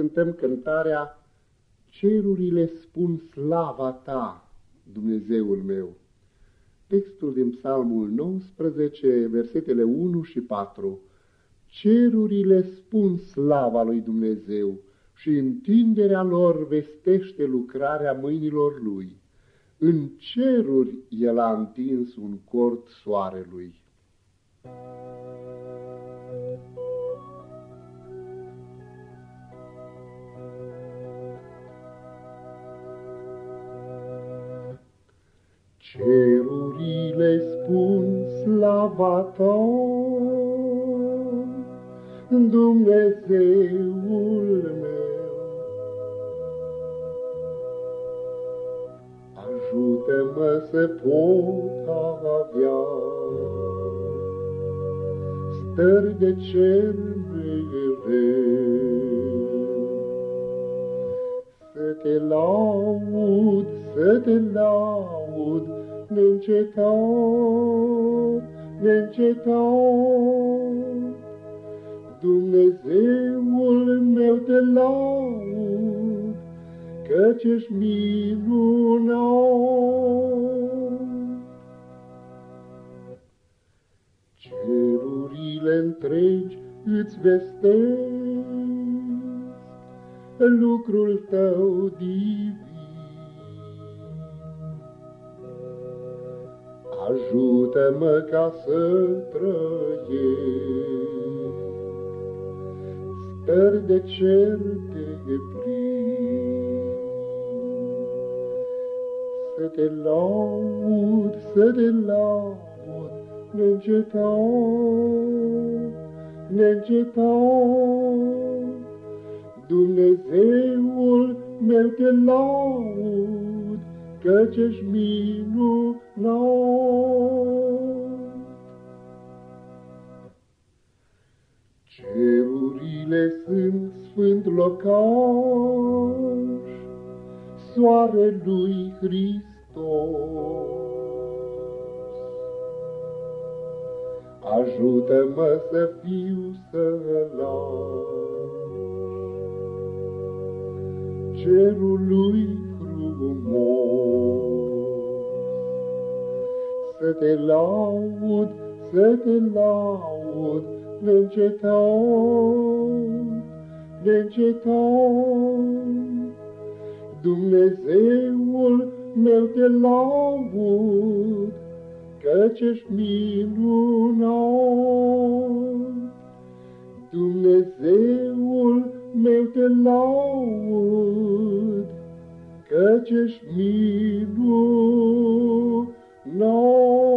cântăm cântarea Cerurile spun slava ta, Dumnezeul meu. Textul din Psalmul 19, versetele 1 și 4. Cerurile spun slava lui Dumnezeu și întinderea lor vestește lucrarea mâinilor lui. În ceruri el a întins un cort soarelui. Cerurile spun slava ta, Dumnezeul meu. Ajută-mă să pot avea stări de cer mereu. Să te laud, să te laud, neîncetat, neîncetat. Dumnezeul meu te laud, căci ești minunat. Cerurile întregi îți vestesc lucrul tău divin. Ajută-mă ca să trăiesc stări de cer de plin. Să te laud, să te laud, neîncetat, neîncetat. Dumnezeul meu te laud, căci ești minunat. Cerurile sunt sfânt locaș, soarelui Hristos. Ajută-mă să fiu sălaș, cerului frumos. Să te laud, să te laud, neîncetat, neîncetat. Dumnezeul meu te laud, căci ești minunat. przecież miło nam.